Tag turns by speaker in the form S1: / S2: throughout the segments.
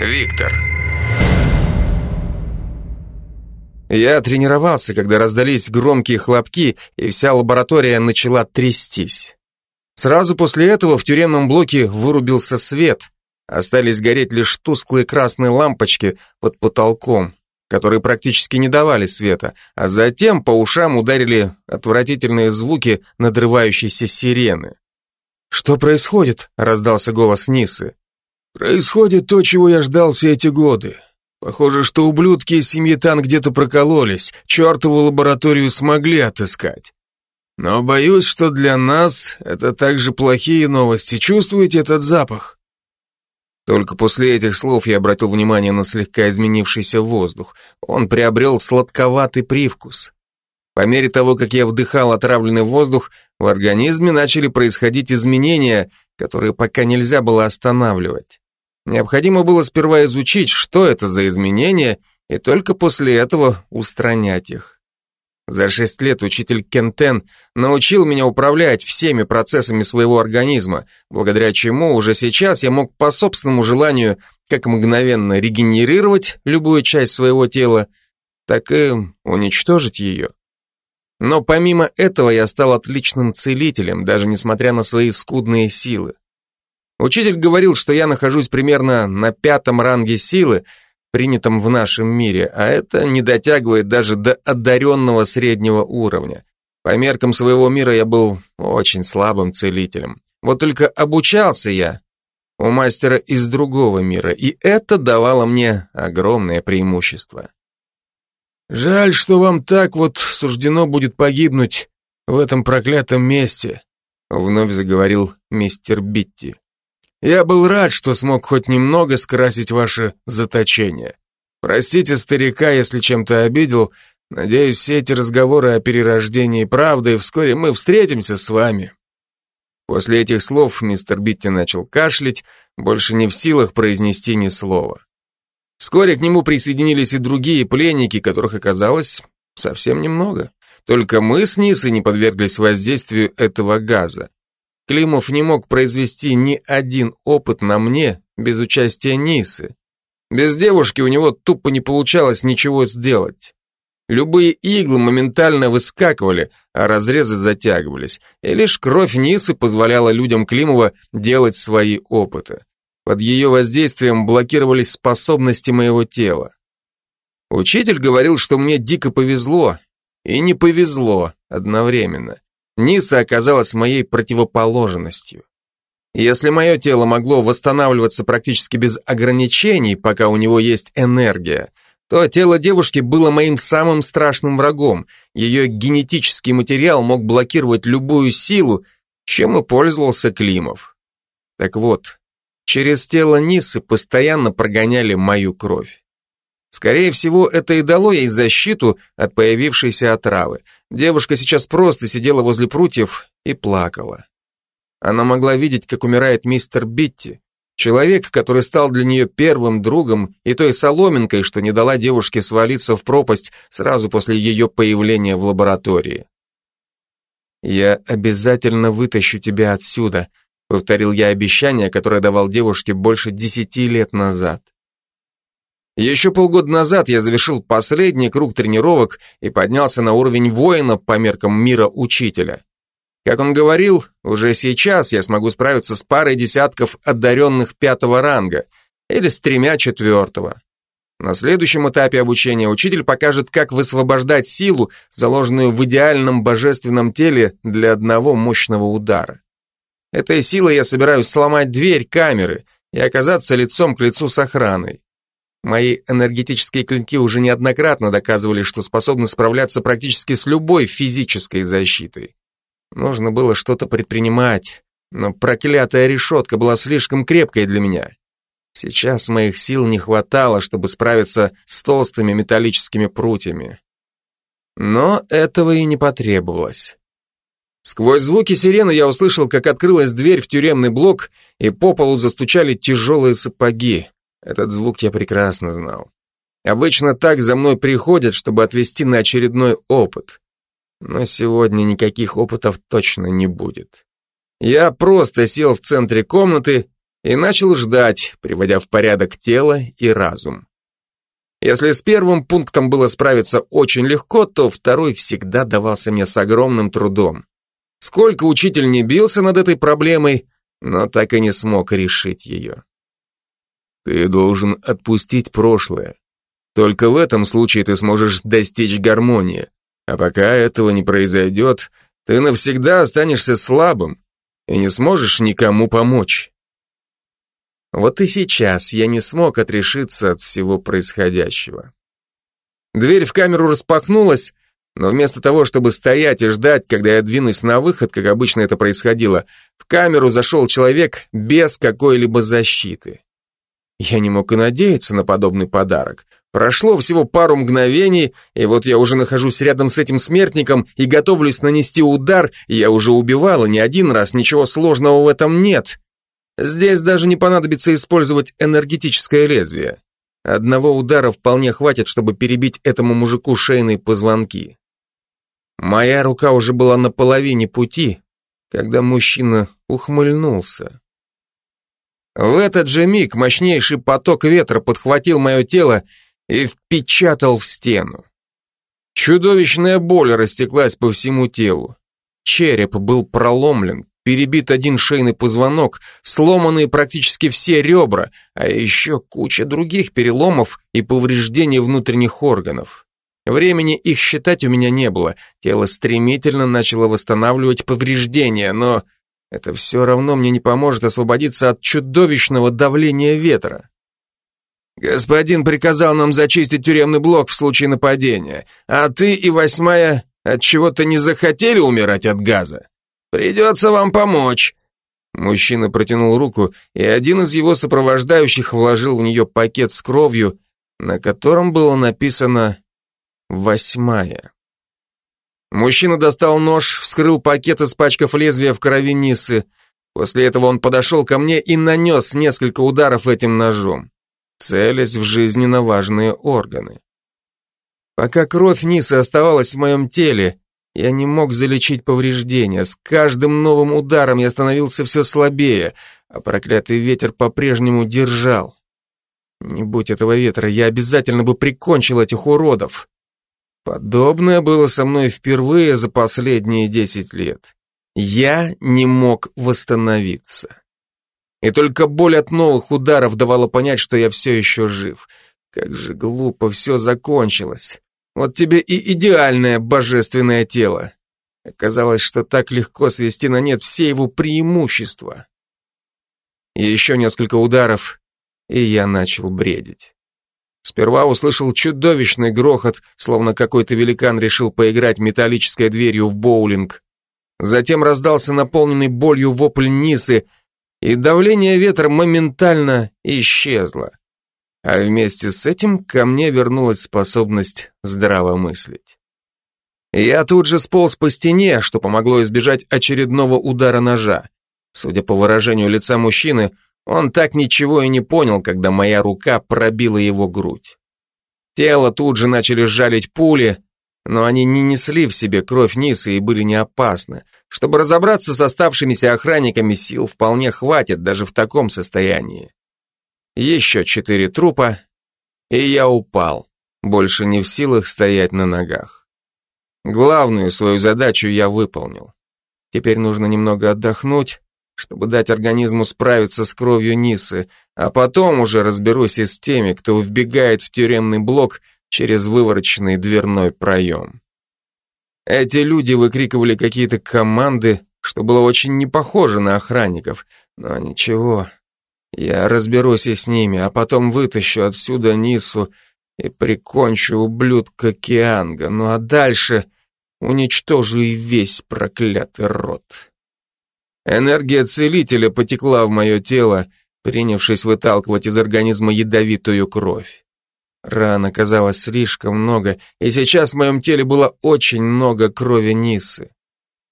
S1: Виктор. Я тренировался, когда раздались громкие хлопки, и вся лаборатория начала трястись. Сразу после этого в тюремном блоке вырубился свет. Остались гореть лишь тусклые красные лампочки под потолком, которые практически не давали света, а затем по ушам ударили отвратительные звуки надрывающейся сирены. «Что происходит?» — раздался голос Нисы.
S2: «Происходит то, чего я ждал все эти годы. Похоже, что ублюдки из семьи Тан где-то прокололись, чертову лабораторию смогли отыскать. Но боюсь, что для нас это также плохие новости. Чувствуете этот запах?»
S1: Только после этих слов я обратил внимание на слегка изменившийся воздух. Он приобрел сладковатый привкус. По мере того, как я вдыхал отравленный воздух, в организме начали происходить изменения, которые пока нельзя было останавливать. Необходимо было сперва изучить, что это за изменения, и только после этого устранять их. За шесть лет учитель Кентен научил меня управлять всеми процессами своего организма, благодаря чему уже сейчас я мог по собственному желанию как мгновенно регенерировать любую часть своего тела, так и уничтожить ее. Но помимо этого я стал отличным целителем, даже несмотря на свои скудные силы. Учитель говорил, что я нахожусь примерно на пятом ранге силы, принятом в нашем мире, а это не дотягивает даже до одаренного среднего уровня. По меркам своего мира я был очень слабым целителем. Вот только обучался я у мастера из другого мира, и это давало мне огромное преимущество.
S2: Жаль, что вам так вот суждено будет погибнуть в этом проклятом месте, вновь заговорил мистер Битти. Я был рад, что смог хоть немного скрасить ваше заточение. Простите старика, если чем-то обидел. Надеюсь, все эти разговоры о перерождении правды, и вскоре мы встретимся с вами.
S1: После этих слов мистер Битти начал кашлять, больше не в силах произнести ни слова. Вскоре к нему присоединились и другие пленники, которых оказалось совсем немного. Только мы с Нисой не подверглись воздействию этого газа. Климов не мог произвести ни один опыт на мне без участия Нисы. Без девушки у него тупо не получалось ничего сделать. Любые иглы моментально выскакивали, а разрезы затягивались, и лишь кровь Нисы позволяла людям Климова делать свои опыты. Под ее воздействием блокировались способности моего тела. Учитель говорил, что мне дико повезло, и не повезло одновременно. Ниса оказалась моей противоположностью. Если мое тело могло восстанавливаться практически без ограничений, пока у него есть энергия, то тело девушки было моим самым страшным врагом. Ее генетический материал мог блокировать любую силу, чем и пользовался Климов. Так вот, Через тело Нисы постоянно прогоняли мою кровь. Скорее всего, это и дало ей защиту от появившейся отравы. Девушка сейчас просто сидела возле прутьев и плакала. Она могла видеть, как умирает мистер Битти, человек, который стал для нее первым другом и той соломинкой, что не дала девушке свалиться в пропасть сразу после ее появления в лаборатории. «Я обязательно вытащу тебя отсюда», Повторил я обещание, которое давал девушке больше десяти лет назад. Еще полгода назад я завершил последний круг тренировок и поднялся на уровень воина по меркам мира учителя. Как он говорил, уже сейчас я смогу справиться с парой десятков одаренных пятого ранга или с тремя четвертого. На следующем этапе обучения учитель покажет, как высвобождать силу, заложенную в идеальном божественном теле для одного мощного удара. Этой силой я собираюсь сломать дверь камеры и оказаться лицом к лицу с охраной. Мои энергетические клинки уже неоднократно доказывали, что способны справляться практически с любой физической защитой. Нужно было что-то предпринимать, но проклятая решетка была слишком крепкой для меня. Сейчас моих сил не хватало, чтобы справиться с толстыми металлическими прутьями. Но этого и не потребовалось. Сквозь звуки сирены я услышал, как открылась дверь в тюремный блок, и по полу застучали тяжелые сапоги. Этот звук я прекрасно знал. Обычно так за мной приходят, чтобы отвезти на очередной опыт. Но сегодня никаких опытов точно не будет. Я просто сел в центре комнаты и начал ждать, приводя в порядок тело и разум. Если с первым пунктом было справиться очень легко, то второй всегда давался мне с огромным трудом. Сколько учитель не бился над этой проблемой, но так и не смог решить ее. Ты должен отпустить прошлое. Только в этом случае ты сможешь достичь гармонии. А пока этого не произойдет, ты навсегда останешься слабым и не сможешь никому помочь. Вот и сейчас я не смог отрешиться от всего происходящего. Дверь в камеру распахнулась, но вместо того, чтобы стоять и ждать, когда я двинусь на выход, как обычно это происходило, в камеру зашел человек без какой-либо защиты. Я не мог и надеяться на подобный подарок. Прошло всего пару мгновений, и вот я уже нахожусь рядом с этим смертником и готовлюсь нанести удар, я уже убивала не один раз, ничего сложного в этом нет. Здесь даже не понадобится использовать энергетическое лезвие. Одного удара вполне хватит, чтобы перебить этому мужику шейные позвонки. Моя рука уже была на половине пути, когда мужчина ухмыльнулся. В этот же миг мощнейший поток ветра подхватил мое тело и впечатал в стену. Чудовищная боль растеклась по всему телу. Череп был проломлен, перебит один шейный позвонок, сломаны практически все ребра, а еще куча других переломов и повреждений внутренних органов. Времени их считать у меня не было, тело стремительно начало восстанавливать повреждения, но это все равно мне не поможет освободиться от чудовищного давления ветра. Господин приказал нам зачистить тюремный блок в случае нападения, а ты и восьмая от чего-то не захотели умирать от газа. Придется вам помочь. Мужчина протянул руку, и один из его сопровождающих вложил в нее пакет с кровью, на котором было написано «Восьмая». Мужчина достал нож, вскрыл пакет, испачкав лезвие в крови Нисы. После этого он подошел ко мне и нанес несколько ударов этим ножом, целясь в жизненно важные органы. Пока кровь Нисы оставалась в моем теле, я не мог залечить повреждения. С каждым новым ударом я становился все слабее, а проклятый ветер по-прежнему держал. Не будь этого ветра, я обязательно бы прикончил этих уродов. Подобное было со мной впервые за последние десять лет. Я не мог восстановиться. И только боль от новых ударов давала понять, что я все еще жив. Как же глупо все закончилось. Вот тебе и идеальное божественное тело. Оказалось, что так легко свести на нет все его преимущества. И еще несколько ударов, и я начал бредить. Сперва услышал чудовищный грохот, словно какой-то великан решил поиграть металлической дверью в боулинг. Затем раздался наполненный болью вопль Нисы, и давление ветра моментально исчезло а вместе с этим ко мне вернулась способность здраво мыслить. Я тут же сполз по стене, что помогло избежать очередного удара ножа. Судя по выражению лица мужчины, он так ничего и не понял, когда моя рука пробила его грудь. Тело тут же начали жалить пули, но они не несли в себе кровь Нисы и были не опасны. Чтобы разобраться с оставшимися охранниками, сил вполне хватит даже в таком состоянии. Еще четыре трупа, и я упал, больше не в силах стоять на ногах. Главную свою задачу я выполнил. Теперь нужно немного отдохнуть, чтобы дать организму справиться с кровью Нисы, а потом уже разберусь и с теми, кто вбегает в тюремный блок через вывороченный дверной проем. Эти люди выкрикивали какие-то команды, что было очень не похоже на охранников, но ничего, я разберусь и с ними, а потом вытащу отсюда Нису и прикончу ублюдка Кианга. Ну а дальше уничтожу и весь проклятый род. Энергия целителя потекла в мое тело, принявшись выталкивать из организма ядовитую кровь. Ран оказалось слишком много, и сейчас в моем теле было очень много крови Нисы.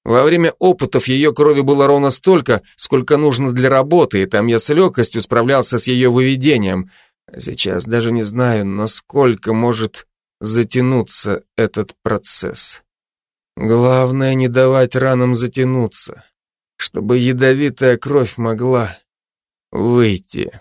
S1: Во время опытов ее крови было ровно столько, сколько нужно для работы, и там я с легкостью справлялся с ее выведением. Сейчас даже не знаю, насколько может затянуться этот процесс. Главное не давать ранам затянуться, чтобы ядовитая кровь могла выйти.